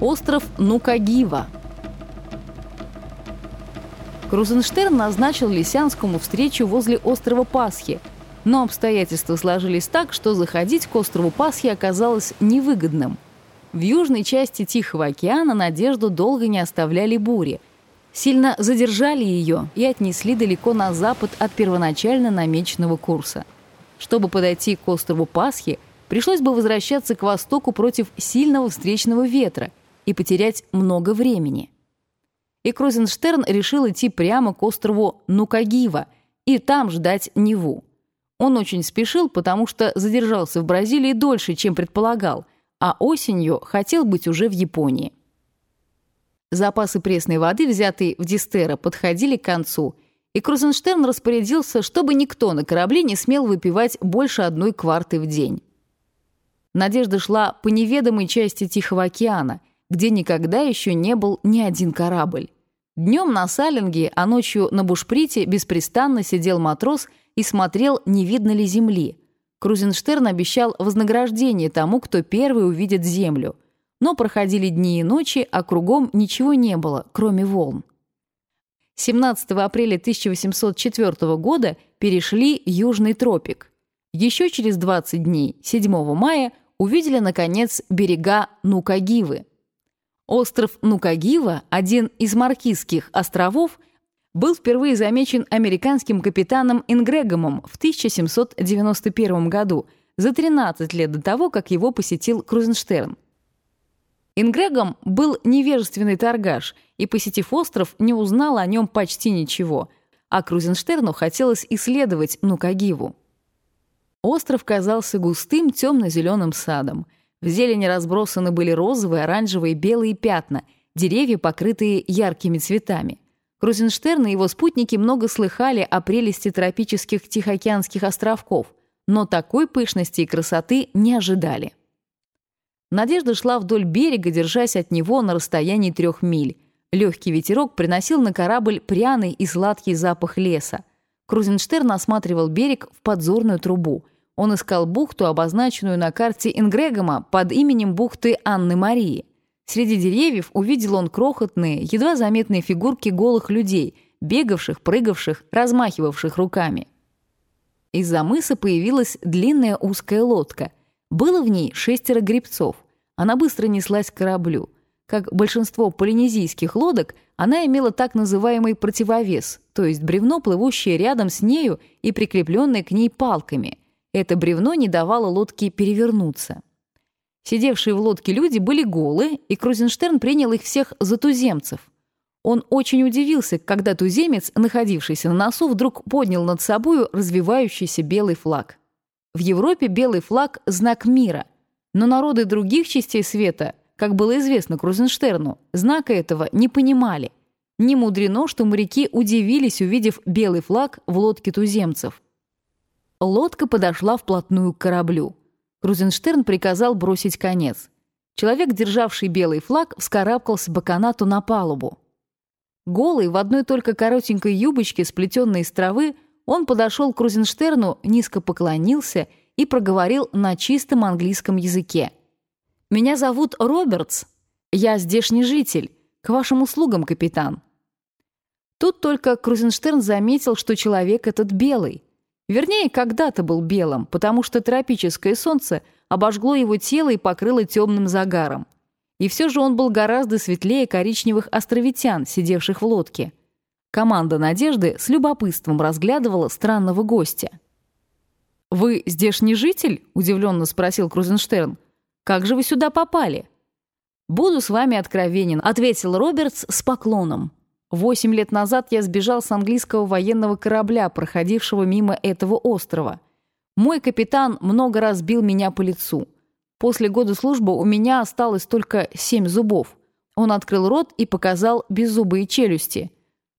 Остров Нукагива. Крузенштерн назначил Лисянскому встречу возле острова Пасхи, но обстоятельства сложились так, что заходить к острову Пасхи оказалось невыгодным. В южной части Тихого океана Надежду долго не оставляли бури. Сильно задержали ее и отнесли далеко на запад от первоначально намеченного курса. Чтобы подойти к острову Пасхи, пришлось бы возвращаться к востоку против сильного встречного ветра и потерять много времени. И Крузенштерн решил идти прямо к острову Нукагива и там ждать Неву. Он очень спешил, потому что задержался в Бразилии дольше, чем предполагал, а осенью хотел быть уже в Японии. Запасы пресной воды, взятые в Дистера, подходили к концу, и Крузенштерн распорядился, чтобы никто на корабле не смел выпивать больше одной кварты в день. Надежда шла по неведомой части Тихого океана, где никогда еще не был ни один корабль. Днем на Салинге, а ночью на Бушприте беспрестанно сидел матрос и смотрел, не видно ли земли. Крузенштерн обещал вознаграждение тому, кто первый увидит землю. Но проходили дни и ночи, а кругом ничего не было, кроме волн. 17 апреля 1804 года перешли Южный тропик. Еще через 20 дней, 7 мая, увидели, наконец, берега Нукагивы – Остров Нукагива, один из Маркизских островов, был впервые замечен американским капитаном Ингрегомом в 1791 году, за 13 лет до того, как его посетил Крузенштерн. Ингрегом был невежественный торгаш и, посетив остров, не узнал о нем почти ничего, а Крузенштерну хотелось исследовать Нукагиву. Остров казался густым темно-зеленым садом – в зелени разбросаны были розовые, оранжевые, белые пятна, деревья, покрытые яркими цветами. Крузенштерн и его спутники много слыхали о прелести тропических Тихоокеанских островков, но такой пышности и красоты не ожидали. Надежда шла вдоль берега, держась от него на расстоянии трех миль. Легкий ветерок приносил на корабль пряный и сладкий запах леса. Крузенштерн осматривал берег в подзорную трубу. Он искал бухту, обозначенную на карте Ингрегома под именем бухты Анны Марии. Среди деревьев увидел он крохотные, едва заметные фигурки голых людей, бегавших, прыгавших, размахивавших руками. Из-за мыса появилась длинная узкая лодка. Было в ней шестеро гребцов. Она быстро неслась к кораблю. Как большинство полинезийских лодок, она имела так называемый противовес, то есть бревно, плывущее рядом с нею и прикрепленное к ней палками. Это бревно не давало лодке перевернуться. Сидевшие в лодке люди были голы, и Крузенштерн принял их всех за туземцев. Он очень удивился, когда туземец, находившийся на носу, вдруг поднял над собою развивающийся белый флаг. В Европе белый флаг – знак мира, но народы других частей света, как было известно Крузенштерну, знака этого не понимали. Не мудрено, что моряки удивились, увидев белый флаг в лодке туземцев. Лодка подошла вплотную к кораблю. Крузенштерн приказал бросить конец. Человек, державший белый флаг, вскарабкался по канату на палубу. Голый, в одной только коротенькой юбочке, сплетенной из травы, он подошел к Крузенштерну, низко поклонился и проговорил на чистом английском языке. «Меня зовут Робертс. Я здешний житель. К вашим услугам, капитан». Тут только Крузенштерн заметил, что человек этот белый. Вернее, когда-то был белым, потому что тропическое солнце обожгло его тело и покрыло темным загаром. И все же он был гораздо светлее коричневых островитян, сидевших в лодке. Команда «Надежды» с любопытством разглядывала странного гостя. «Вы здешний житель?» – удивленно спросил Крузенштерн. «Как же вы сюда попали?» «Буду с вами откровенен», – ответил Робертс с поклоном. Восемь лет назад я сбежал с английского военного корабля, проходившего мимо этого острова. Мой капитан много раз бил меня по лицу. После года службы у меня осталось только семь зубов. Он открыл рот и показал беззубые челюсти.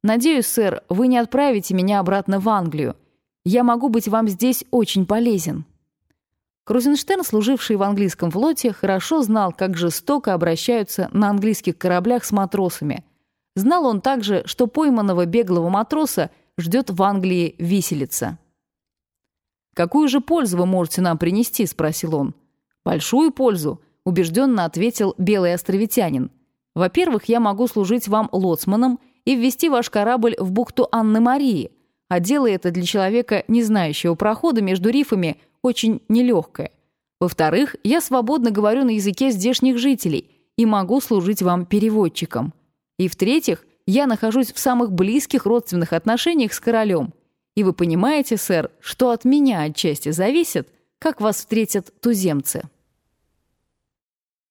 «Надеюсь, сэр, вы не отправите меня обратно в Англию. Я могу быть вам здесь очень полезен». Крузенштерн, служивший в английском флоте, хорошо знал, как жестоко обращаются на английских кораблях с матросами – Знал он также, что пойманного беглого матроса ждет в Англии виселица. «Какую же пользу вы можете нам принести?» – спросил он. «Большую пользу. Убежденно ответил белый островитянин. Во-первых, я могу служить вам лоцманом и ввести ваш корабль в бухту Анны-Марии, а дело это для человека, не знающего прохода между рифами, очень нелегкое. Во-вторых, я свободно говорю на языке здешних жителей и могу служить вам переводчиком. И в-третьих, я нахожусь в самых близких родственных отношениях с королем. И вы понимаете, сэр, что от меня отчасти зависит, как вас встретят туземцы».